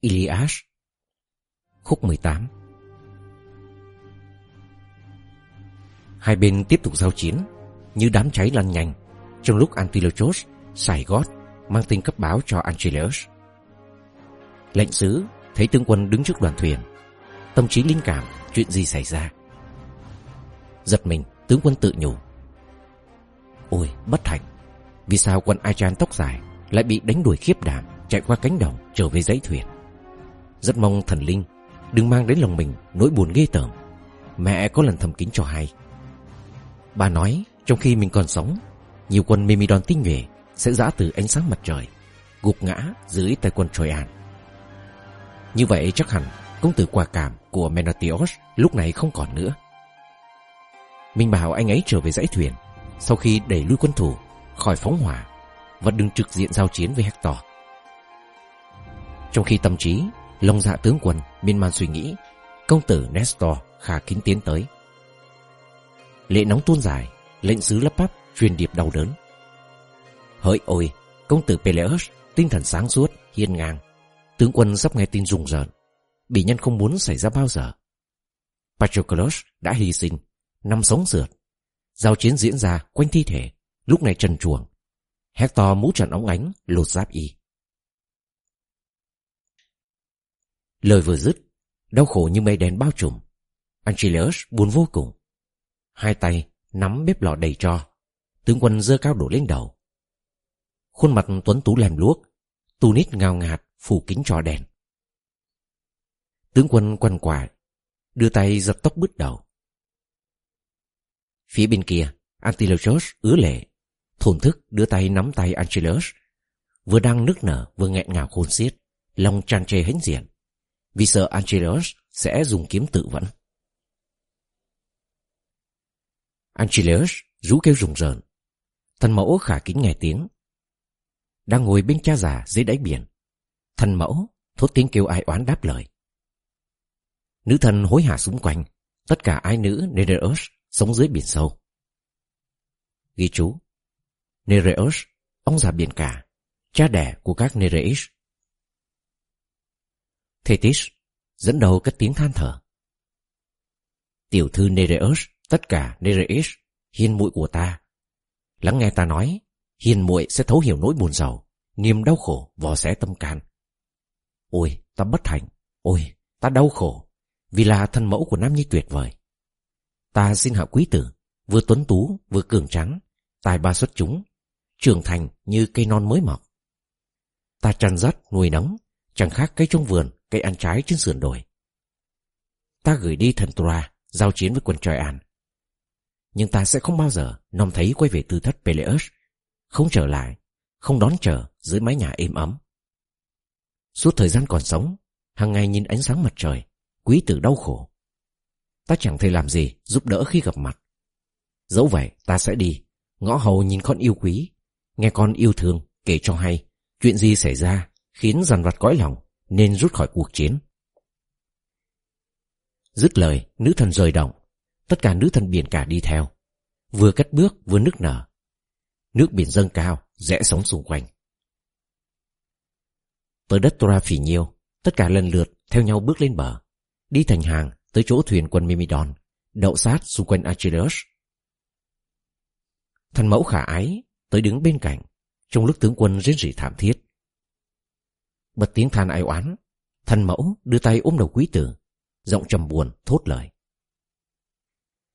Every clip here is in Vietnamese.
Ilias, Khúc 18 Hai bên tiếp tục giao chiến, Như đám cháy lan nhanh, Trong lúc Antilochos Sài gót Mang tin cấp báo cho Angelus Lệnh sứ, thấy tướng quân đứng trước đoàn thuyền, Tâm trí linh cảm, chuyện gì xảy ra? Giật mình, tướng quân tự nhủ. Ôi, bất hạnh, Vì sao quân Achan tóc dài Lại bị đánh đuổi khiếp đảm, Chạy qua cánh đồng, trở về dãy thuyền? Rất mong thần linh Đừng mang đến lòng mình nỗi buồn ghê tởm. Mẹ có lần thầm kính cho hai Bà nói, trong khi mình còn sống, Nhiều quân Mimidon tinh nhuệ Sẽ giã từ ánh sáng mặt trời, Gục ngã dưới tay quân Troyan Như vậy chắc hẳn Công tử quả cảm của Menatios Lúc này không còn nữa. Mình bảo anh ấy trở về dãy thuyền, Sau khi đẩy lui quân thủ Khỏi phóng hỏa Và đừng trực diện giao chiến với Hector. Trong khi tâm trí Lòng dạ tướng quân miên man suy nghĩ. Công tử Nestor khả kính tiến tới. Lệ nóng tuôn dài, Lệnh sứ lấp bắp, truyền điệp đau đớn. Hỡi ôi, Công tử Peleus, Tinh thần sáng suốt, hiên ngang. Tướng quân sắp nghe tin rùng rợn. Bị nhân không muốn xảy ra bao giờ. Patroclus đã hy sinh, Năm sống sượt. Giao chiến diễn ra quanh thi thể, Lúc này trần chuồng Hector mũ trần ống ánh, lột giáp y. Lời vừa dứt, Đau khổ như mây đen bao trùm. Anchileus buồn vô cùng. Hai tay nắm bếp lò đầy tro Tướng quân dơ cao đổ lên đầu. Khuôn mặt tuấn tú làm luốc, Tu nít ngào ngạt phủ kính trò đèn. Tướng quân quằn quại, Đưa tay giật tóc bứt đầu. Phía bên kia, Antilochos ứa lệ, Thổn thức đưa tay nắm tay Angelus Vừa đang nức nở, vừa nghẹn ngào khôn xiết, Lòng tràn trề hãnh diện. Vì sợ Angelus sẽ dùng kiếm tự vẫn. Angelus rú kêu rùng rợn. Thần mẫu khả kính nghe tiếng. Đang ngồi bên cha già dưới đáy biển Thần mẫu thốt tiếng kêu ai oán đáp lời. Nữ thần hối hả xung quanh Tất cả ai nữ Nereus sống dưới biển sâu. Ghi chú Nereus, ông già biển cả Cha đẻ của các Nereis Thetis dẫn đầu cất tiếng than thở. Tiểu thư Nereus Tất cả Nereus, Hiền muội của ta. Lắng nghe ta nói Hiền muội sẽ thấu hiểu nỗi buồn giàu Niềm đau khổ vò xé tâm can. Ôi ta bất hạnh. Ôi ta đau khổ Vì là thân mẫu của nam nhi tuyệt vời. Ta xin hạ quý tử Vừa tuấn tú vừa cường trắng Tài ba xuất chúng Trưởng thành như cây non mới mọc. Ta chăn dắt nuôi nấng Chẳng khác cây trong vườn Cây ăn trái trên sườn đồi Ta gửi đi thần Tura Giao chiến với quân Troy An. nhưng ta sẽ không bao giờ nom thấy quay về tư thất Peleus, không trở lại, không đón chờ dưới mái nhà êm ấm. Suốt thời gian còn sống, hàng ngày nhìn ánh sáng mặt trời, quý tử đau khổ. Ta chẳng thể làm gì giúp đỡ khi gặp mặt. Dẫu vậy ta sẽ đi, ngõ hầu nhìn con yêu quý, nghe con yêu thương, kể cho hay, chuyện gì xảy ra khiến dằn vặt cõi lòng, nên rút khỏi cuộc chiến. Dứt lời, nữ thần rời động, Tất cả nữ thần biển cả đi theo. Vừa cất bước vừa nức nở. Nước biển dâng cao Rẽ sóng xung quanh. Tới đất Tora phỉ nhiêu Tất cả lần lượt theo nhau bước lên bờ. Đi thành hàng tới chỗ thuyền quân Mimidon Đậu sát xung quanh Achilles Thần mẫu khả ái Tới đứng bên cạnh Trong lúc tướng quân rên rỉ thảm thiết. Bật tiếng than ai oán Thần mẫu đưa tay ôm đầu quý tử Giọng trầm buồn thốt lời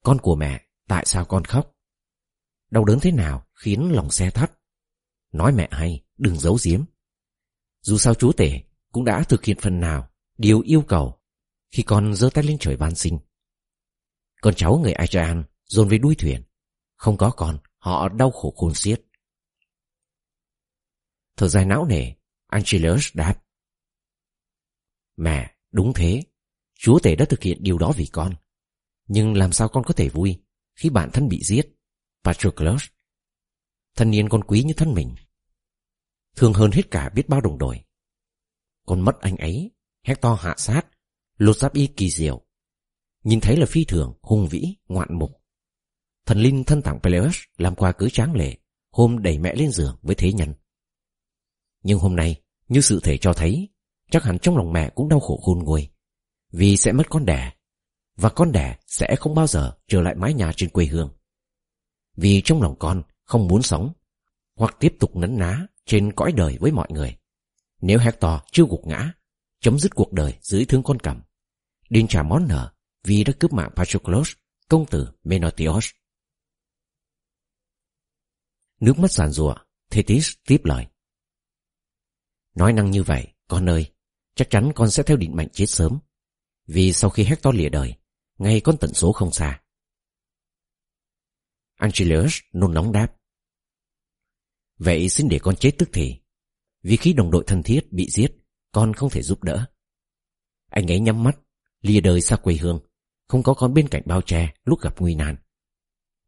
con của mẹ, tại sao con khóc? Đau đớn thế nào khiến lòng xe thắt? Nói mẹ hay, đừng giấu giếm. Dù sao chúa tể cũng đã thực hiện phần nào điều yêu cầu khi con giơ tay lên trời ban sinh. Con cháu người Achaean dồn về đuôi thuyền. Không có con, họ đau khổ khôn xiết. Thở dài não nề, Angelus đáp. Mẹ, đúng thế. Chúa tể đã thực hiện điều đó vì con. Nhưng làm sao con có thể vui Khi bạn thân bị giết Patroclus Thân niên con quý như thân mình Thương hơn hết cả biết bao đồng đội Con mất anh ấy Hector hạ sát Lột giáp y kỳ diệu Nhìn thấy là phi thường, hùng vĩ, ngoạn mục Thần linh thân tặng Peleus Làm qua cưới tráng lệ Hôm đẩy mẹ lên giường với thế nhân Nhưng hôm nay như sự thể cho thấy chắc hẳn trong lòng mẹ cũng đau khổ khôn nguôi. Vì sẽ mất con đẻ. Và con đẻ sẽ không bao giờ trở lại mái nhà trên quê hương. Vì trong lòng con không muốn sống hoặc tiếp tục nấn ná trên cõi đời với mọi người. Nếu Hector chưa gục ngã, chấm dứt cuộc đời dưới thương con cầm, đền trả món nợ vì đã cướp mạng Patroclus, công tử Menotios. Nước mắt sàn rùa, Thetis tiếp lời. Nói năng như vậy, con ơi, chắc chắn con sẽ theo định mệnh chết sớm. Vì sau khi Hector lìa đời, ngay con tận số không xa. Angelus nôn nóng đáp. Vậy xin để con chết tức thì. Vì khi đồng đội thân thiết bị giết, con không thể giúp đỡ. Anh ấy nhắm mắt, lìa đời xa quê hương, không có con bên cạnh bao che lúc gặp nguy nan.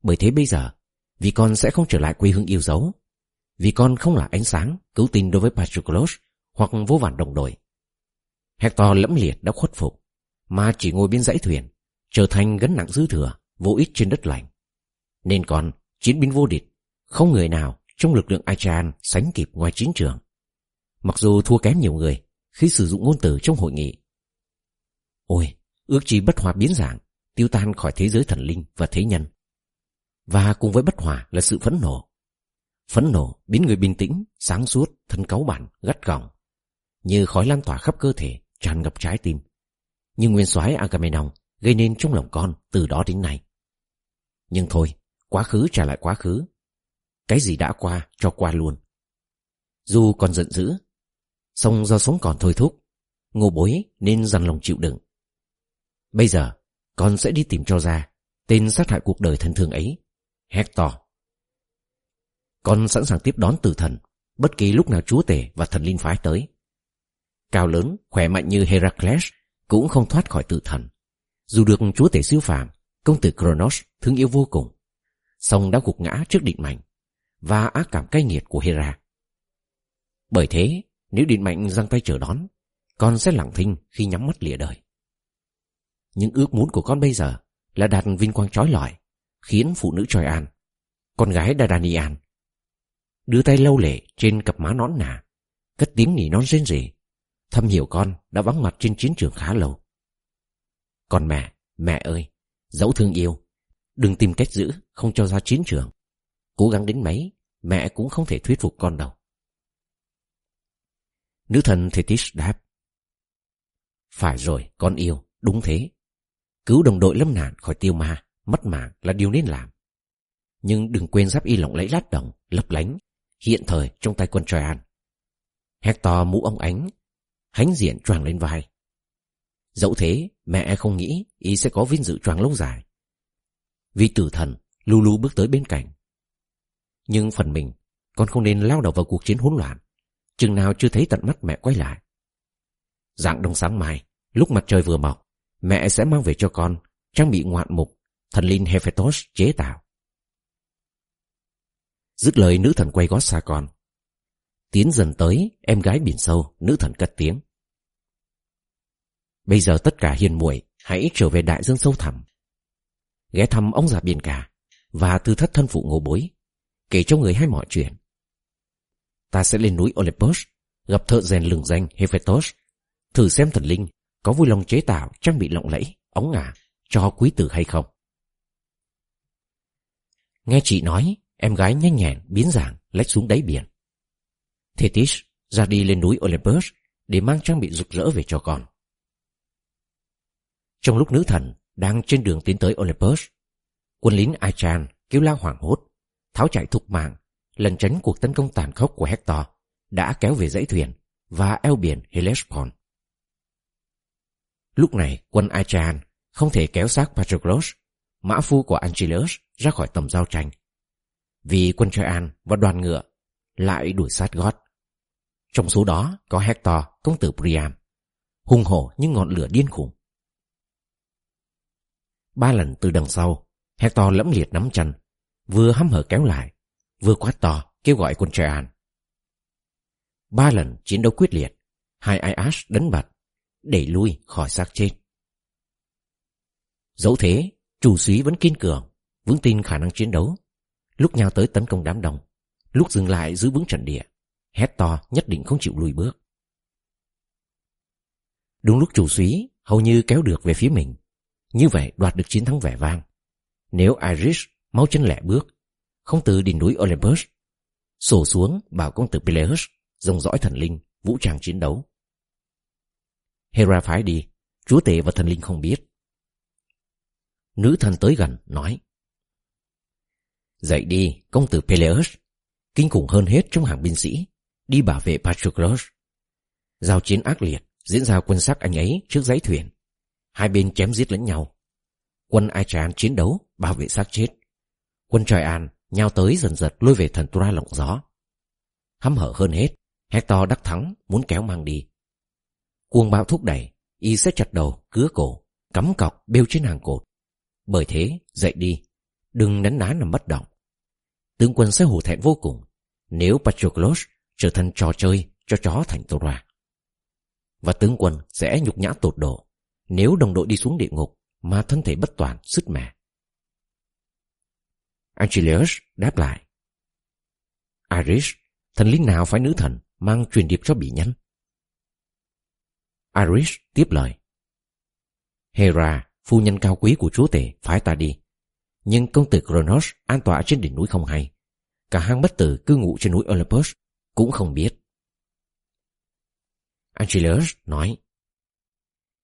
Bởi thế bây giờ, vì con sẽ không trở lại quê hương yêu dấu, vì con không là ánh sáng, cứu tinh đối với Patroclus hoặc vô vàn đồng đội. Hector lẫm liệt đã khuất phục, mà chỉ ngồi bên dãy thuyền, trở thành gánh nặng dư thừa, vô ích trên đất lạnh. Nên còn, chiến binh vô địch, không người nào trong lực lượng Achan sánh kịp ngoài chiến trường. Mặc dù thua kém nhiều người khi sử dụng ngôn từ trong hội nghị. Ôi, ước chi bất hòa biến dạng, tiêu tan khỏi thế giới thần linh và thế nhân. Và cùng với bất hòa là sự phẫn nộ. Phẫn nộ biến người bình tĩnh, sáng suốt, thân cáu bản, gắt gỏng. Như khói lan tỏa khắp cơ thể, tràn ngập trái tim. Như nguyên soái Agamemnon gây nên trong lòng con từ đó đến nay. Nhưng thôi, quá khứ trả lại quá khứ. Cái gì đã qua cho qua luôn. Dù còn giận dữ, song do sống còn thôi thúc, ngô bối nên dằn lòng chịu đựng. Bây giờ, con sẽ đi tìm cho ra tên sát hại cuộc đời thân thương ấy, Hector. Con sẵn sàng tiếp đón tử thần, bất kỳ lúc nào chúa tể và thần linh phái tới. Cao lớn, khỏe mạnh như Heracles cũng không thoát khỏi tử thần. Dù được chúa tể siêu phàm, công tử Kronos thương yêu vô cùng, song đã gục ngã trước định mệnh và ác cảm cay nghiệt của Hera. Bởi thế, nếu định mệnh giang tay chờ đón, con sẽ lặng thinh khi nhắm mắt lìa đời. Những ước muốn của con bây giờ là đạt vinh quang trói lọi, khiến phụ nữ Troy An, con gái Dardanian, đưa tay lâu lệ trên cặp má nón nà, cất tiếng nỉ non rên rỉ, thâm hiểu con đã vắng mặt trên chiến trường khá lâu. Còn mẹ, mẹ ơi, dẫu thương yêu, đừng tìm cách giữ, không cho ra chiến trường. Cố gắng đến mấy, mẹ cũng không thể thuyết phục con đâu. Nữ thần Thetis đáp. Phải rồi, con yêu, đúng thế. Cứu đồng đội lâm nạn khỏi tiêu ma, mất mạng là điều nên làm. Nhưng đừng quên giáp y lộng lẫy lát đồng, lấp lánh, hiện thời trong tay quân Troyan. Hector mũ ông ánh, hánh diện choàng lên vai. Dẫu thế, mẹ không nghĩ y sẽ có vinh dự choàng lâu dài. Vì tử thần, lu lu bước tới bên cạnh. Nhưng phần mình, con không nên lao đầu vào cuộc chiến hỗn loạn, chừng nào chưa thấy tận mắt mẹ quay lại. Dạng đông sáng mai, lúc mặt trời vừa mọc, mẹ sẽ mang về cho con trang bị ngoạn mục thần linh Hephaestus chế tạo. Dứt lời nữ thần quay gót xa con. Tiến dần tới, em gái biển sâu, nữ thần cất tiếng. Bây giờ tất cả hiền muội hãy trở về đại dương sâu thẳm. Ghé thăm ông già dạ biển cả và tư thất thân phụ ngô bối, kể cho người hay mọi chuyện. Ta sẽ lên núi Olympus, gặp thợ rèn lừng danh Hephaestus, thử xem thần linh có vui lòng chế tạo trang bị lộng lẫy, ống ngả cho quý tử hay không. Nghe chị nói, em gái nhanh nhẹn biến dạng lách xuống đáy biển. Thetis ra đi lên núi Olympus để mang trang bị rực rỡ về cho con. Trong lúc nữ thần đang trên đường tiến tới Olympus, quân lính Achan kêu la hoảng hốt, tháo chạy thục mạng, lần tránh cuộc tấn công tàn khốc của Hector đã kéo về dãy thuyền và eo biển Hellespont. Lúc này quân Achan không thể kéo xác Patroclus, mã phu của Angelus ra khỏi tầm giao tranh. Vì quân Troyan và đoàn ngựa lại đuổi sát gót. Trong số đó có Hector, công tử Priam, hung hổ như ngọn lửa điên khủng. Ba lần từ đằng sau, Hector lẫm liệt nắm chân, vừa hăm hở kéo lại, vừa quát to kêu gọi quân Troyan. Ba lần chiến đấu quyết liệt, hai Aias đánh bật, đẩy lui khỏi xác chết. Dẫu thế, chủ sĩ vẫn kiên cường, vững tin khả năng chiến đấu. Lúc nhào tới tấn công đám đông, lúc dừng lại giữ vững trận địa, hét to nhất định không chịu lùi bước. Đúng lúc chủ suý hầu như kéo được về phía mình. Như vậy đoạt được chiến thắng vẻ vang. Nếu Irish máu chân lẻ bước, không từ đỉnh núi Olympus, sổ xuống bảo công tử Peleus dòng dõi thần linh, vũ trang chiến đấu. Hera phái đi, chúa tể và thần linh không biết. Nữ thần tới gần, nói Dậy đi, công tử Peleus, kinh khủng hơn hết trong hàng binh sĩ, đi bảo vệ Patroclus. Giao chiến ác liệt, diễn ra quân sắc anh ấy trước giấy thuyền. Hai bên chém giết lẫn nhau. Quân Aichan chiến đấu, bảo vệ xác chết. Quân Traian nhau tới dần dật lôi về thần Tura lộng gió. Hăm hở hơn hết, Hector đắc thắng muốn kéo mang đi. Cuồng bạo thúc đẩy, y sẽ chặt đầu, cứa cổ, cắm cọc bêu trên hàng cột. Bởi thế, dậy đi, đừng nấn ná nằm bất động. Tướng quân sẽ hổ thẹn vô cùng nếu Patroclus trở thành trò chơi cho chó thành Tora. Và tướng quân sẽ nhục nhã tột độ nếu đồng đội đi xuống địa ngục mà thân thể bất toàn, sứt mẻ. Achilles đáp lại. Iris, thần linh nào phải nữ thần mang truyền điệp cho bị nhắn? Iris tiếp lời. Hera, phu nhân cao quý của chúa tể, phái ta đi. Nhưng công tử Kronos an tọa trên đỉnh núi không hay. Cả hang bất tử cư ngụ trên núi Olympus cũng không biết. Achilles nói.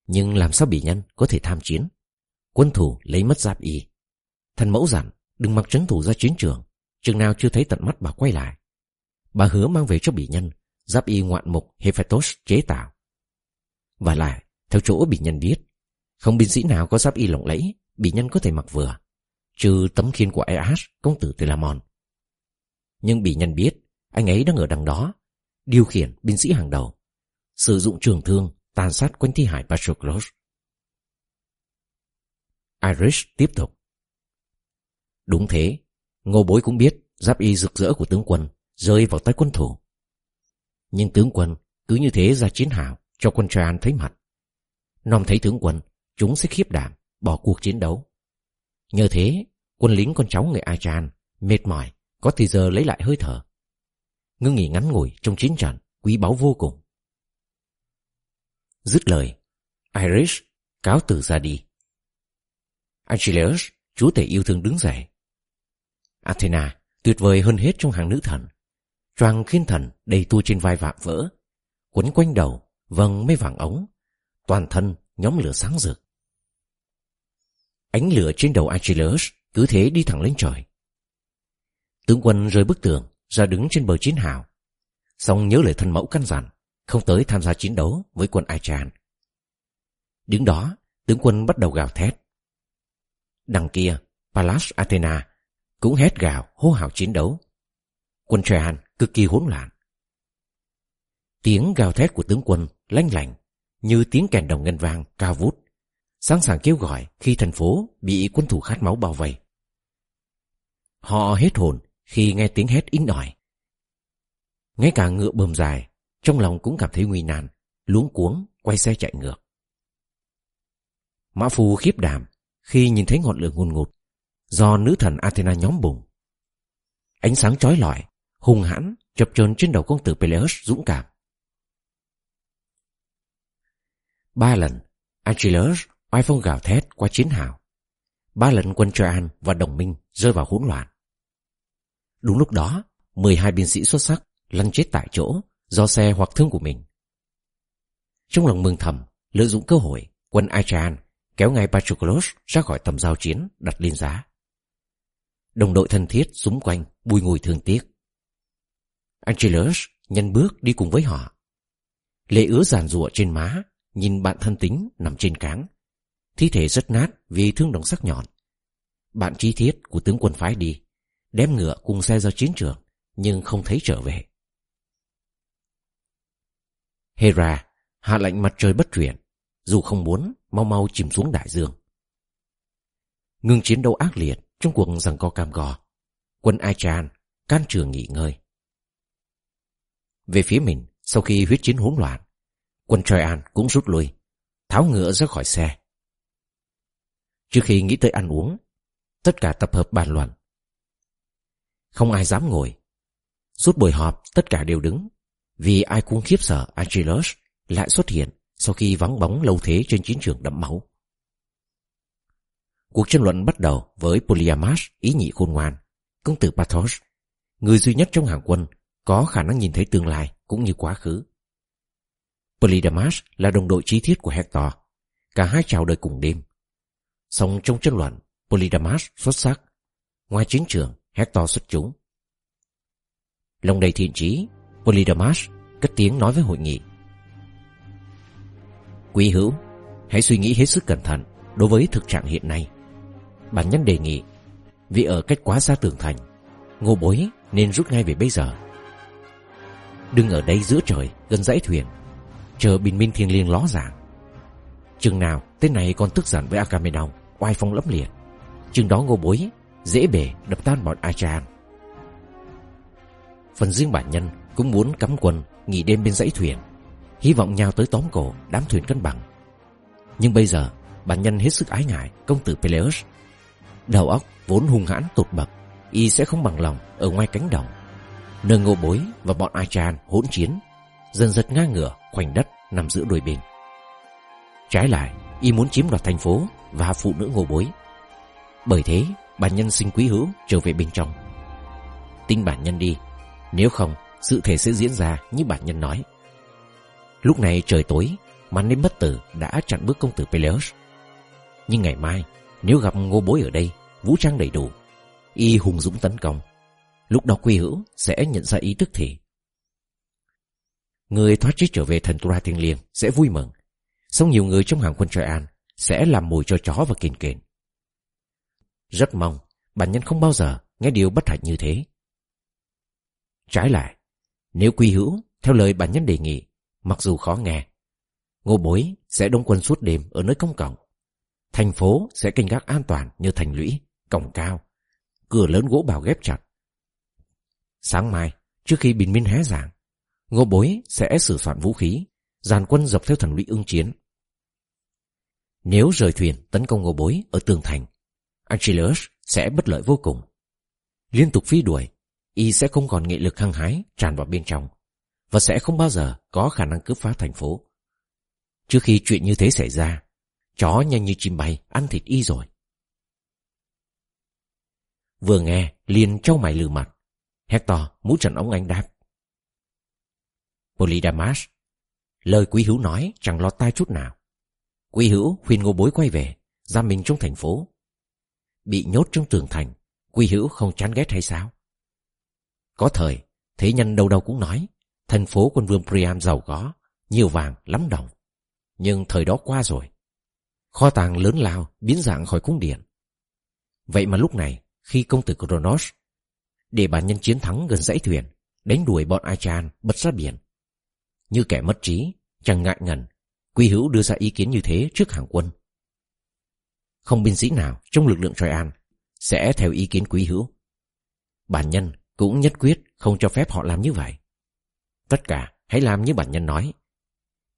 Nhưng làm sao bị nhân có thể tham chiến? Quân thủ lấy mất giáp y. Thần mẫu dặn đừng mặc trấn thủ ra chiến trường, chừng nào chưa thấy tận mắt bà quay lại. Bà hứa mang về cho bị nhân, giáp y ngoạn mục Hephaestus chế tạo. Và lại, theo chỗ bị nhân biết, không binh sĩ nào có giáp y lộng lẫy, bị nhân có thể mặc vừa, trừ tấm khiên của Aeas, công tử Telamon. Nhưng bị nhân biết, anh ấy đang ở đằng đó, điều khiển binh sĩ hàng đầu, sử dụng trường thương tàn sát quanh thi hải Patroclus. Irish tiếp tục. Đúng thế, ngô bối cũng biết giáp y rực rỡ của tướng quân rơi vào tay quân thủ. Nhưng tướng quân cứ như thế ra chiến hào cho quân Traian thấy mặt. Nom thấy tướng quân, chúng sẽ khiếp đảm, bỏ cuộc chiến đấu. Nhờ thế, quân lính con cháu người Achan mệt mỏi, có thì giờ lấy lại hơi thở. Ngưng nghỉ ngắn ngủi trong chiến trận, quý báu vô cùng. Dứt lời, Irish cáo từ ra đi. Achilles, chúa tể yêu thương đứng dậy. Athena, tuyệt vời hơn hết trong hàng nữ thần. Choàng khiên thần đầy tua trên vai vạm vỡ. Quấn quanh đầu, vầng mây vàng ống. Toàn thân nhóm lửa sáng rực. Ánh lửa trên đầu Achilles cứ thế đi thẳng lên trời. Tướng quân rơi bức tường, ra đứng trên bờ chiến hào. Xong nhớ lời thân mẫu căn dặn, không tới tham gia chiến đấu với quân Aichan. Đứng đó, tướng quân bắt đầu gào thét. Đằng kia, Pallas Athena cũng hét gào hô hào chiến đấu. Quân Tràn cực kỳ hỗn loạn. Tiếng gào thét của tướng quân lanh lảnh như tiếng kèn đồng ngân vang cao vút, sẵn sàng kêu gọi khi thành phố bị quân thủ khát máu bao vây. Họ hết hồn khi nghe tiếng hét in ỏi. Ngay cả ngựa bơm dài, trong lòng cũng cảm thấy nguy nan, luống cuống quay xe chạy ngược. Mã Phu khiếp đảm khi nhìn thấy ngọn lửa ngùn ngụt do nữ thần Athena nhóm bùng. Ánh sáng chói lọi, hung hãn chập chờn trên đầu công tử Peleus dũng cảm. Ba lần, Achilles oai phong gào thét qua chiến hào. Ba lần quân Troyan và đồng minh rơi vào hỗn loạn. Đúng lúc đó, 12 binh sĩ xuất sắc lăn chết tại chỗ do xe hoặc thương của mình. Trong lòng mừng thầm, lợi dụng cơ hội, quân Achaean kéo ngay Patroclus ra khỏi tầm giao chiến đặt lên giá. Đồng đội thân thiết xung quanh bùi ngùi thương tiếc. Angelus nhanh bước đi cùng với họ. Lệ ứa giàn rụa trên má, nhìn bạn thân tính nằm trên cáng. Thi thể rất nát vì thương đồng sắc nhọn. Bạn chi thiết của tướng quân phái đi, đem ngựa cùng xe ra chiến trường, nhưng không thấy trở về. Hera hạ lệnh mặt trời bất chuyển, dù không muốn mau mau chìm xuống đại dương. Ngừng chiến đấu ác liệt trong cuộc giằng co cam go, quân Aichan can trường nghỉ ngơi. Về phía mình, sau khi huyết chiến hỗn loạn, quân Troyan cũng rút lui, tháo ngựa ra khỏi xe. Trước khi nghĩ tới ăn uống, tất cả tập hợp bàn luận. Không ai dám ngồi. Suốt buổi họp, tất cả đều đứng, vì ai cũng khiếp sợ Achilles lại xuất hiện sau khi vắng bóng lâu thế trên chiến trường đẫm máu. Cuộc tranh luận bắt đầu với Polyamash ý nhị khôn ngoan, công tử Pathos, người duy nhất trong hàng quân có khả năng nhìn thấy tương lai cũng như quá khứ. Polydamas là đồng đội trí thiết của Hector, cả hai chào đời cùng đêm. Song trong chiến loạn, Polydamas xuất sắc, ngoài chiến trường, Hector xuất chúng. Lòng đầy thiện trí, Polydamas cất tiếng nói với hội nghị. Quý hữu, hãy suy nghĩ hết sức cẩn thận đối với thực trạng hiện nay. Bản nhân đề nghị, vì ở cách quá xa tường thành, ngô bối nên rút ngay về bây giờ. Đừng ở đây giữa trời, gần dãy thuyền, chờ bình minh thiên liêng ló dạng. Chừng nào tên này còn tức giận với Agamemnon, oai phong lẫm liệt, chừng đó ngô bối dễ bể đập tan bọn Achan. Phần riêng bản nhân cũng muốn cắm quần nghỉ đêm bên dãy thuyền, hy vọng nhau tới tóm cổ đám thuyền cân bằng. Nhưng bây giờ, bản nhân hết sức ái ngại công tử Peleus. Đầu óc vốn hung hãn tột bậc, y sẽ không bằng lòng ở ngoài cánh đồng. Nơi ngô bối và bọn Achan hỗn chiến, dần giật ngang ngửa khoảnh đất nằm giữa đôi bên. Trái lại, y muốn chiếm đoạt thành phố và phụ nữ ngô bối. Bởi thế, bản nhân sinh quý hữu trở về bên trong. Tin bản nhân đi, nếu không, sự thể sẽ diễn ra như bản nhân nói. Lúc này trời tối, màn đêm bất tử đã chặn bước công tử Peleus. Nhưng ngày mai, nếu gặp ngô bối ở đây, vũ trang đầy đủ, y hùng dũng tấn công. Lúc đó quy hữu sẽ nhận ra ý tức thì. Người thoát chết trở về thần Tura thiên liêng sẽ vui mừng. sống nhiều người trong hàng quân Troy An sẽ làm mùi cho chó và kền kền. Rất mong bản nhân không bao giờ nghe điều bất hạnh như thế. Trái lại, nếu quy hữu theo lời bản nhân đề nghị, mặc dù khó nghe, ngô bối sẽ đông quân suốt đêm ở nơi công cộng. Thành phố sẽ canh gác an toàn như thành lũy, cổng cao, cửa lớn gỗ bào ghép chặt. Sáng mai, trước khi bình minh hé giảng, ngô bối sẽ sửa soạn vũ khí, dàn quân dọc theo thần lũy ưng chiến. Nếu rời thuyền tấn công ngô bối ở tường thành, Achilles sẽ bất lợi vô cùng. Liên tục phi đuổi, y sẽ không còn nghị lực hăng hái tràn vào bên trong và sẽ không bao giờ có khả năng cướp phá thành phố. Trước khi chuyện như thế xảy ra, chó nhanh như chim bay ăn thịt y rồi. Vừa nghe, liền trao mày lừ mặt. Hector mũi trần ống anh đáp. Polydamas, lời quý hữu nói chẳng lọt tai chút nào. Quý hữu khuyên ngô bối quay về, giam mình trong thành phố. Bị nhốt trong tường thành, quý hữu không chán ghét hay sao? Có thời, thế nhân đâu đâu cũng nói, thành phố quân vương Priam giàu có, nhiều vàng, lắm đồng. Nhưng thời đó qua rồi. Kho tàng lớn lao biến dạng khỏi cung điện. Vậy mà lúc này, khi công tử Kronos để bản nhân chiến thắng gần dãy thuyền, đánh đuổi bọn Achan bật ra biển. Như kẻ mất trí, chẳng ngại ngần, Quy Hữu đưa ra ý kiến như thế trước hàng quân. Không binh sĩ nào trong lực lượng Troyan sẽ theo ý kiến Quý Hữu. Bản nhân cũng nhất quyết không cho phép họ làm như vậy. Tất cả hãy làm như bản nhân nói.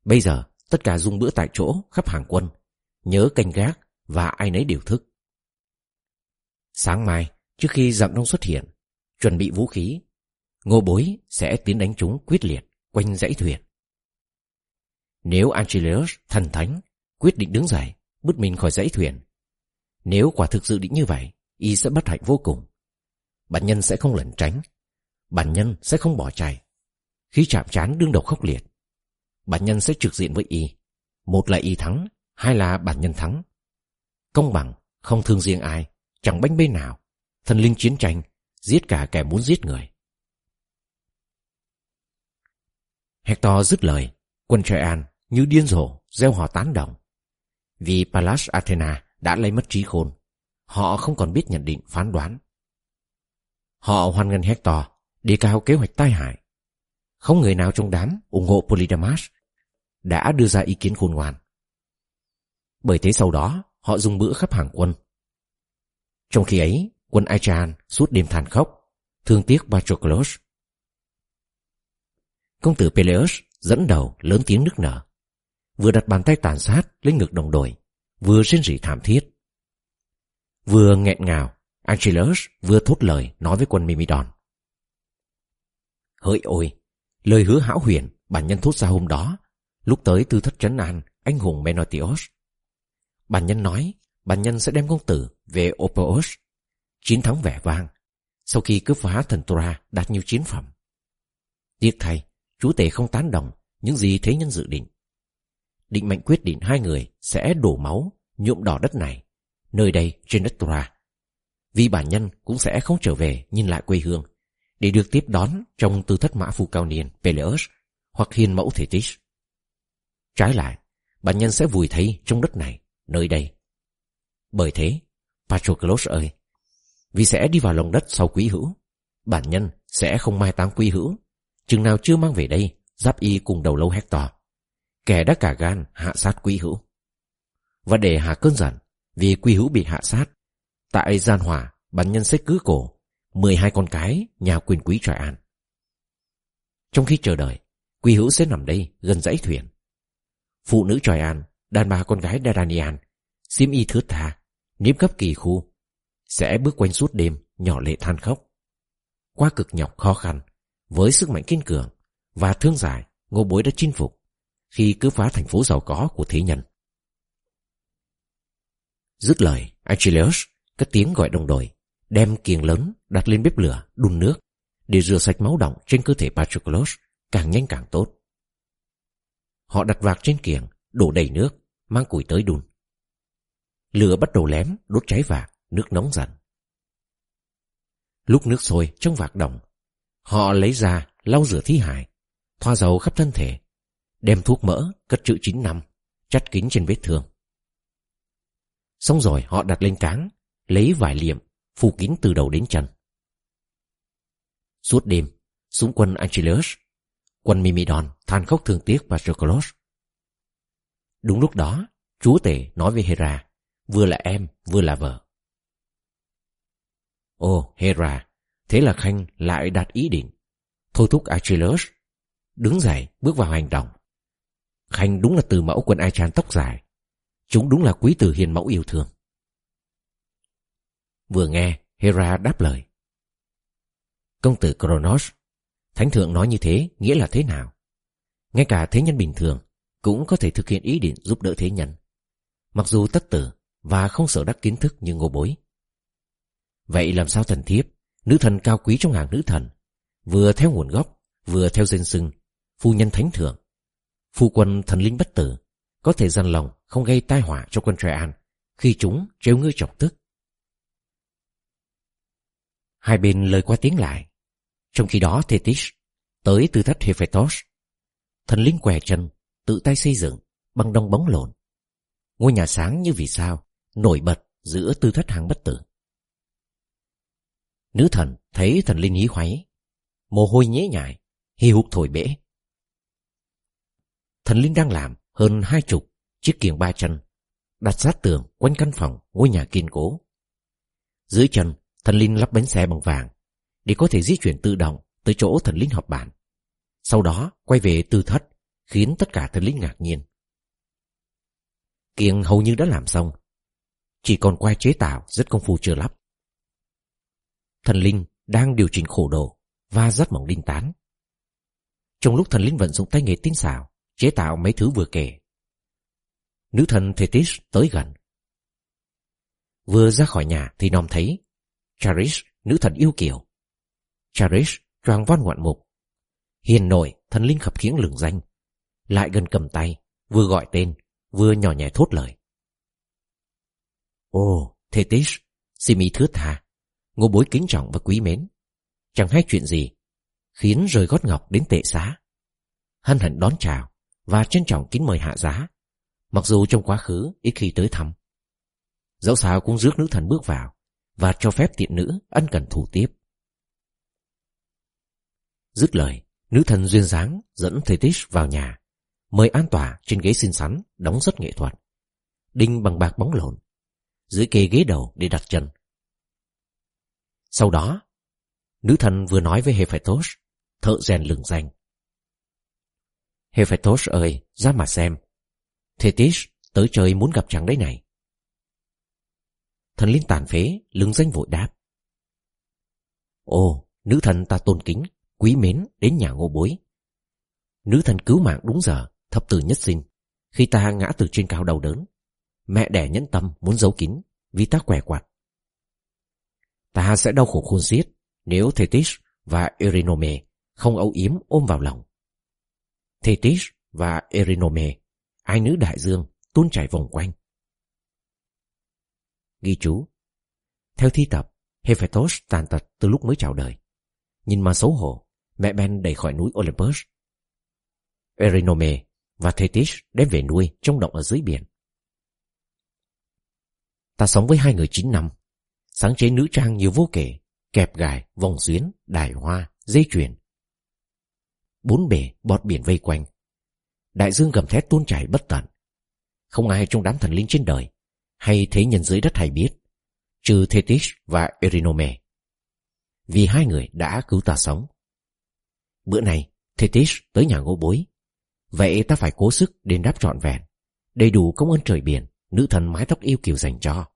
Bây giờ tất cả dùng bữa tại chỗ khắp hàng quân, nhớ canh gác và ai nấy đều thức. Sáng mai, trước khi Giặc đông xuất hiện, chuẩn bị vũ khí, ngô bối sẽ tiến đánh chúng quyết liệt quanh dãy thuyền. Nếu Angelus thần thánh quyết định đứng dậy, bứt mình khỏi dãy thuyền, nếu quả thực dự định như vậy, y sẽ bất hạnh vô cùng. Bản nhân sẽ không lẩn tránh, bản nhân sẽ không bỏ chạy. Khi chạm trán đương đầu khốc liệt, bản nhân sẽ trực diện với y. Một là y thắng, hai là bản nhân thắng. Công bằng, không thương riêng ai, chẳng bánh bê nào. Thần linh chiến tranh, giết cả kẻ muốn giết người. Hector dứt lời, quân Troyan như điên rồ gieo hò tán đồng. Vì Pallas Athena đã lấy mất trí khôn, họ không còn biết nhận định phán đoán. Họ hoan nghênh Hector đề cao kế hoạch tai hại. Không người nào trong đám ủng hộ Polydamas đã đưa ra ý kiến khôn ngoan. Bởi thế sau đó, họ dùng bữa khắp hàng quân. Trong khi ấy, quân Aichan suốt đêm than khóc, thương tiếc Patroclus. Công tử Peleus dẫn đầu lớn tiếng nức nở, vừa đặt bàn tay tàn sát lên ngực đồng đội, vừa rên rỉ thảm thiết. Vừa nghẹn ngào, Angelus vừa thốt lời nói với quân Mimidon. Hỡi ôi, lời hứa hão huyền bản nhân thốt ra hôm đó Lúc tới tư thất trấn an Anh hùng Menotios Bản nhân nói Bản nhân sẽ đem công tử về Opoos, Chiến thắng vẻ vang Sau khi cướp phá thần Tora đạt nhiều chiến phẩm Tiếc thay chú tể không tán đồng Những gì thế nhân dự định Định mệnh quyết định hai người Sẽ đổ máu nhuộm đỏ đất này. Nơi đây trên đất Tora. Vì bản nhân cũng sẽ không trở về Nhìn lại quê hương. Để được tiếp đón trong tư thất mã phu cao niên Peleus hoặc hiền mẫu Thetis Trái lại, bản nhân sẽ vùi thấy trong đất này, nơi đây. Bởi thế, Patroclus ơi, vì sẽ đi vào lòng đất sau quý hữu, bản nhân sẽ không mai táng quý hữu, chừng nào chưa mang về đây, giáp y cùng đầu lâu Hector, kẻ đã cả gan hạ sát quý hữu. Và để hạ cơn giận, vì quý hữu bị hạ sát, tại gian hỏa, bắn nhân sẽ cứ cổ 12 con cái nhà quyền quý trại an. Trong khi chờ đợi, quý hữu sẽ nằm đây gần dãy thuyền phụ nữ tròi an, đàn bà con gái Daranian, xiêm y thướt tha, nếp gấp kỳ khu, sẽ bước quanh suốt đêm, nhỏ lệ than khóc. Qua cực nhọc khó khăn, với sức mạnh kiên cường và thương giải, ngô bối đã chinh phục khi cứ phá thành phố giàu có của thế nhân. Dứt lời, Achilles cất tiếng gọi đồng đội, đem kiềng lớn đặt lên bếp lửa, đun nước, để rửa sạch máu động trên cơ thể Patroclus càng nhanh càng tốt. Họ đặt vạc trên kiềng, đổ đầy nước, mang củi tới đun. Lửa bắt đầu lém, đốt cháy vạc, nước nóng dần. Lúc nước sôi trong vạc đồng, họ lấy ra lau rửa thi hài, thoa dầu khắp thân thể, đem thuốc mỡ, cất trữ chín năm, chắt kín trên vết thương. Xong rồi họ đặt lên cáng, lấy vải liệm, phủ kín từ đầu đến chân. Suốt đêm, súng quân Angelus Quân Mimidon than khóc thương tiếc Patroclus. Đúng lúc đó, chúa tể nói với Hera, vừa là em, vừa là vợ. Ồ, Hera, thế là Khanh lại đặt ý định. Thôi thúc Achilles, đứng dậy, bước vào hành động. Khanh đúng là từ mẫu quân Achan tóc dài. Chúng đúng là quý tử hiền mẫu yêu thương. Vừa nghe, Hera đáp lời. Công tử Kronos Thánh thượng nói như thế nghĩa là thế nào? Ngay cả thế nhân bình thường cũng có thể thực hiện ý định giúp đỡ thế nhân. Mặc dù tất tử và không sở đắc kiến thức như ngô bối. Vậy làm sao thần thiếp, nữ thần cao quý trong hàng nữ thần, vừa theo nguồn gốc, vừa theo danh sưng, phu nhân thánh thượng, phu quân thần linh bất tử, có thể dằn lòng không gây tai họa cho quân Troyan khi chúng trêu ngươi chọc tức. Hai bên lời qua tiếng lại, trong khi đó Thetis tới từ thất Hephaestus. Thần linh què chân, tự tay xây dựng, bằng đông bóng lộn. Ngôi nhà sáng như vì sao, nổi bật giữa tư thất hàng bất tử. Nữ thần thấy thần linh hí khoáy, mồ hôi nhễ nhại, hì hục thổi bể. Thần linh đang làm hơn hai chục chiếc kiềng ba chân, đặt sát tường quanh căn phòng ngôi nhà kiên cố. Dưới chân, thần linh lắp bánh xe bằng vàng, để có thể di chuyển tự động tới chỗ thần linh họp bản. Sau đó quay về tư thất, khiến tất cả thần linh ngạc nhiên. Kiềng hầu như đã làm xong, chỉ còn quay chế tạo rất công phu chưa lắp. Thần linh đang điều chỉnh khổ độ và rất mỏng đinh tán. Trong lúc thần linh vận dụng tay nghề tinh xảo, chế tạo mấy thứ vừa kể. Nữ thần Thetis tới gần. Vừa ra khỏi nhà thì nom thấy Charis nữ thần yêu kiều, Charis choàng văn ngoạn mục. Hiền nội, thần linh khập khiễng lừng danh. Lại gần cầm tay, vừa gọi tên, vừa nhỏ nhẹ thốt lời. Ô, Thetis, Simi thưa tha, ngô bối kính trọng và quý mến. Chẳng hay chuyện gì, khiến rời gót ngọc đến tệ xá. Hân hạnh đón chào và trân trọng kính mời hạ giá, mặc dù trong quá khứ ít khi tới thăm. Dẫu sao cũng rước nữ thần bước vào và cho phép tiện nữ ân cần thủ tiếp. Dứt lời, nữ thần duyên dáng dẫn Thetis vào nhà, mời an tỏa trên ghế xinh xắn, đóng rất nghệ thuật. Đinh bằng bạc bóng lộn, dưới kề ghế đầu để đặt chân. Sau đó, nữ thần vừa nói với Hephaestus, thợ rèn lừng danh. Hephaestus ơi, ra mà xem. Thetis tới trời muốn gặp chàng đấy này. Thần linh tàn phế, lưng danh vội đáp. Ồ, nữ thần ta tôn kính, quý mến đến nhà ngô bối. Nữ thần cứu mạng đúng giờ, thập tử nhất sinh, khi ta ngã từ trên cao đầu đớn, mẹ đẻ nhẫn tâm muốn giấu kín vì ta què quạt. Ta sẽ đau khổ khôn xiết nếu Thetis và Erinome không âu yếm ôm vào lòng. Thetis và Erinome, ai nữ đại dương, tuôn chảy vòng quanh. Ghi chú Theo thi tập, Hephaestus tàn tật từ lúc mới chào đời. Nhìn mà xấu hổ, mẹ Ben đẩy khỏi núi Olympus. Erinome và Thetis đem về nuôi trong động ở dưới biển. Ta sống với hai người chín năm, sáng chế nữ trang nhiều vô kể, kẹp gài, vòng xuyến, đài hoa, dây chuyền. Bốn bể, bọt biển vây quanh. Đại dương gầm thét tuôn chảy bất tận. Không ai trong đám thần linh trên đời, hay thế nhân dưới đất hay biết, trừ Thetis và Erinome. Vì hai người đã cứu ta sống. Bữa này, Thetis tới nhà ngô bối. Vậy ta phải cố sức đền đáp trọn vẹn, đầy đủ công ơn trời biển, nữ thần mái tóc yêu kiều dành cho.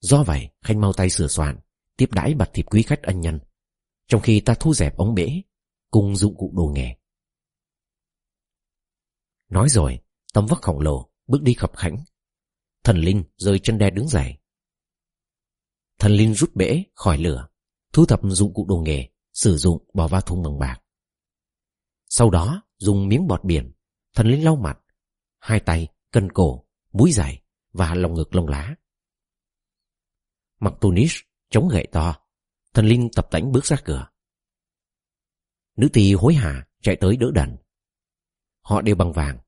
Do vậy, Khanh mau tay sửa soạn, tiếp đãi bật thịt quý khách ân nhân, trong khi ta thu dẹp ống bể, cùng dụng cụ đồ nghề. Nói rồi, tấm vắc khổng lồ, bước đi khập khánh. Thần Linh rơi chân đe đứng dậy. Thần Linh rút bể khỏi lửa, thu thập dụng cụ đồ nghề, sử dụng bỏ vào thùng bằng bạc. Sau đó, dùng miếng bọt biển, thần Linh lau mặt, hai tay, cân cổ, mũi dài và lòng ngực lông lá. Mặc tunis, chống gậy to, thần Linh tập tánh bước ra cửa. Nữ tỳ hối hả chạy tới đỡ đần. Họ đều bằng vàng,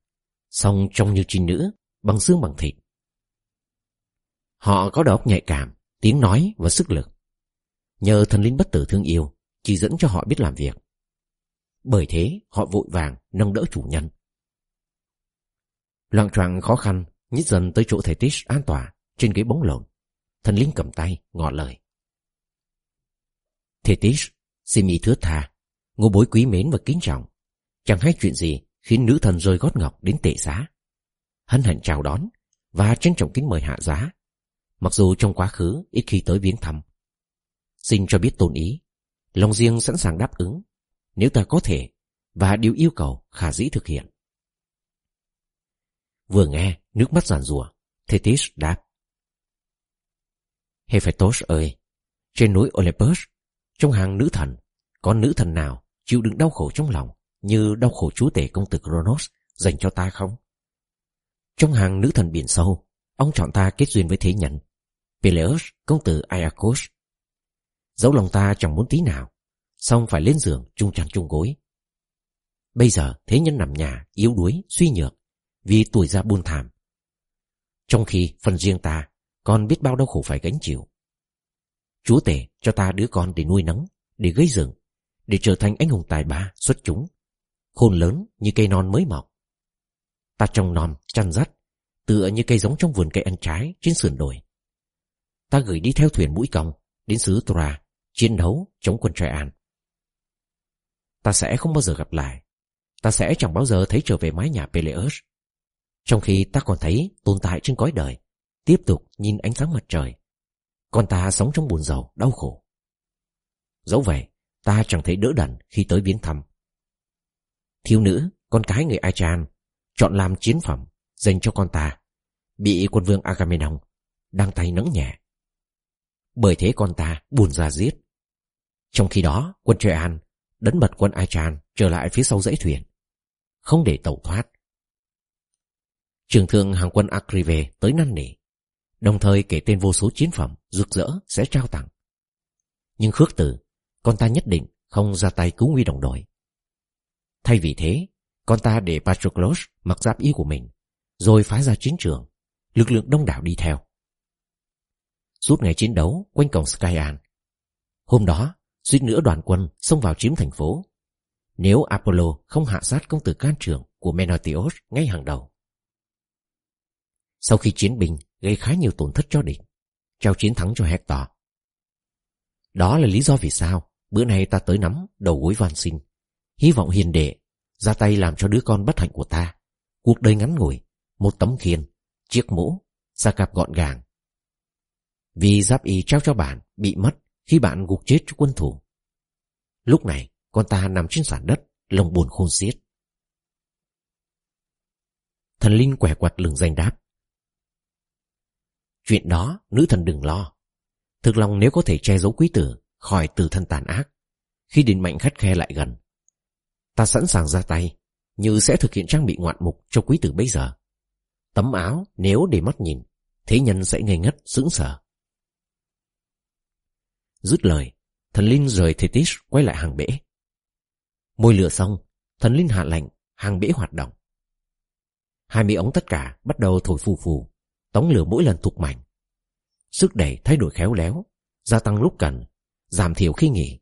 song trông như trinh nữ, bằng xương bằng thịt. Họ có đầu óc nhạy cảm, tiếng nói và sức lực. Nhờ thần linh bất tử thương yêu, chỉ dẫn cho họ biết làm việc. Bởi thế, họ vội vàng nâng đỡ chủ nhân. Loạn choạng khó khăn, nhích dần tới chỗ thầy Tish an tỏa, trên ghế bóng lộn. Thần linh cầm tay, ngỏ lời. Thầy Tish, xin ý thứ tha, ngô bối quý mến và kính trọng. Chẳng hay chuyện gì khiến nữ thần rơi gót ngọc đến tệ giá. Hân hạnh chào đón và trân trọng kính mời hạ giá. Mặc dù trong quá khứ ít khi tới viếng thăm. Xin cho biết tôn ý, lòng riêng sẵn sàng đáp ứng nếu ta có thể và điều yêu cầu khả dĩ thực hiện. Vừa nghe, nước mắt giàn rùa, Thetis đáp. Hephaestus ơi, trên núi Olympus, trong hàng nữ thần, có nữ thần nào chịu đựng đau khổ trong lòng như đau khổ chúa tể công tử Kronos dành cho ta không? Trong hàng nữ thần biển sâu, ông chọn ta kết duyên với thế nhân, Peleus, công tử Iacos. Dẫu lòng ta chẳng muốn tí nào, xong phải lên giường chung chăn chung gối. Bây giờ thế nhân nằm nhà, yếu đuối, suy nhược, vì tuổi già buôn thảm. Trong khi phần riêng ta còn biết bao đau khổ phải gánh chịu. Chúa tể cho ta đứa con để nuôi nấng, để gây dựng, để trở thành anh hùng tài ba, xuất chúng, khôn lớn như cây non mới mọc. Ta trồng non, chăn dắt, tựa như cây giống trong vườn cây ăn trái trên sườn đồi. Ta gửi đi theo thuyền mũi còng đến xứ Tora, chiến đấu chống quân Troyan. Ta sẽ không bao giờ gặp lại. Ta sẽ chẳng bao giờ thấy trở về mái nhà Peleus. Trong khi ta còn thấy tồn tại trên cõi đời, tiếp tục nhìn ánh sáng mặt trời. Còn ta sống trong buồn giàu, đau khổ. Dẫu vậy, ta chẳng thấy đỡ đần khi tới viếng thăm. Thiếu nữ, con cái người Achan, chọn làm chiến phẩm dành cho con ta, bị quân vương Agamemnon đang tay nắng nhẹ. Bởi thế con ta buồn ra giết. Trong khi đó, quân Troyan đấn bật quân Achan trở lại phía sau dãy thuyền, không để tẩu thoát. Trường thương hàng quân Akrive tới năn nỉ, đồng thời kể tên vô số chiến phẩm rực rỡ sẽ trao tặng. Nhưng khước từ, con ta nhất định không ra tay cứu nguy đồng đội. Thay vì thế, con ta để Patroclus mặc giáp y của mình, rồi phá ra chiến trường, lực lượng đông đảo đi theo. Suốt ngày chiến đấu quanh cổng Skyan. Hôm đó, suýt nữa đoàn quân xông vào chiếm thành phố. Nếu Apollo không hạ sát công tử can trường của Menotios ngay hàng đầu. Sau khi chiến binh gây khá nhiều tổn thất cho địch, trao chiến thắng cho Hector. Đó là lý do vì sao bữa nay ta tới nắm đầu gối van xin, hy vọng hiền đệ ra tay làm cho đứa con bất hạnh của ta. Cuộc đời ngắn ngủi một tấm khiên chiếc mũ xa cạp gọn gàng. Vì giáp y trao cho bạn bị mất khi bạn gục chết cho quân thủ lúc này con ta nằm trên sàn đất lòng buồn khôn xiết. Thần linh quẻ quặt lừng danh đáp. Chuyện đó, nữ thần đừng lo. Thực lòng nếu có thể che giấu quý tử khỏi từ thân tàn ác, khi định mạnh khắt khe lại gần, ta sẵn sàng ra tay, như sẽ thực hiện trang bị ngoạn mục cho quý tử bây giờ. Tấm áo nếu để mắt nhìn, thế nhân sẽ ngây ngất, sững sờ. Dứt lời, thần linh rời Thetis quay lại hàng bể. Môi lửa xong, thần linh hạ lệnh, hàng bể hoạt động. Hai mươi ống tất cả bắt đầu thổi phù phù, tống lửa mỗi lần thục mảnh. Sức đẩy thay đổi khéo léo, gia tăng lúc cần, giảm thiểu khi nghỉ,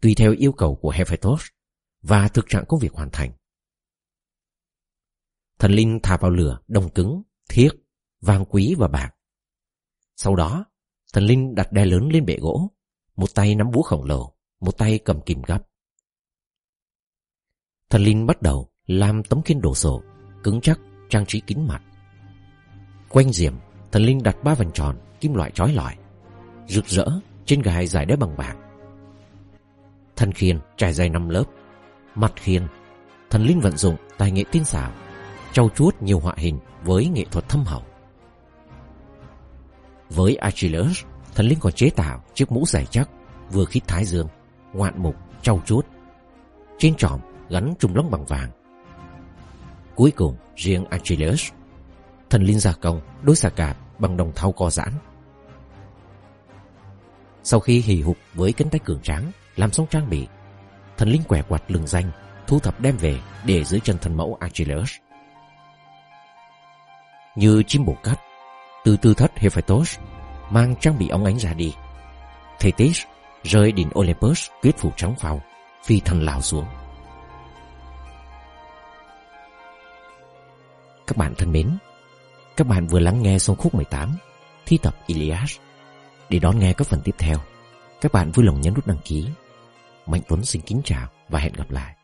tùy theo yêu cầu của Hephaestus và thực trạng công việc hoàn thành. Thần linh thả vào lửa đồng cứng, thiết, vàng quý và bạc. Sau đó, thần linh đặt đe lớn lên bệ gỗ, một tay nắm búa khổng lồ, một tay cầm kìm gấp. Thần linh bắt đầu làm tấm khiên đổ sổ, cứng chắc, trang trí kín mặt. Quanh diệm, thần linh đặt ba vành tròn, kim loại trói lọi, rực rỡ trên gài dài đế bằng bạc. Thân khiên trải dài năm lớp, mặt khiên, thần linh vận dụng tài nghệ tinh xảo, trau chuốt nhiều họa hình với nghệ thuật thâm hậu. Với Achilles, thần linh còn chế tạo chiếc mũ dày chắc, vừa khít thái dương, ngoạn mục, trau chuốt. Trên tròm gắn trùng lông bằng vàng. Cuối cùng, riêng Achilles, thần linh gia công đôi xà cạp bằng đồng thau co giãn. Sau khi hì hục với cánh tay cường tráng, làm xong trang bị, thần linh quẻ quạt lừng danh, thu thập đem về để dưới chân thần mẫu Achilles. Như chim bồ cát, từ tư thất Hephaestus mang trang bị ông ánh ra đi. Thetis rơi đỉnh Olympus quyết phủ trắng phao, phi thần lao xuống. Các bạn thân mến, các bạn vừa lắng nghe xong khúc 18 thi tập Iliad. Để đón nghe các phần tiếp theo, các bạn vui lòng nhấn nút đăng ký. Mạnh Tuấn xin kính chào và hẹn gặp lại.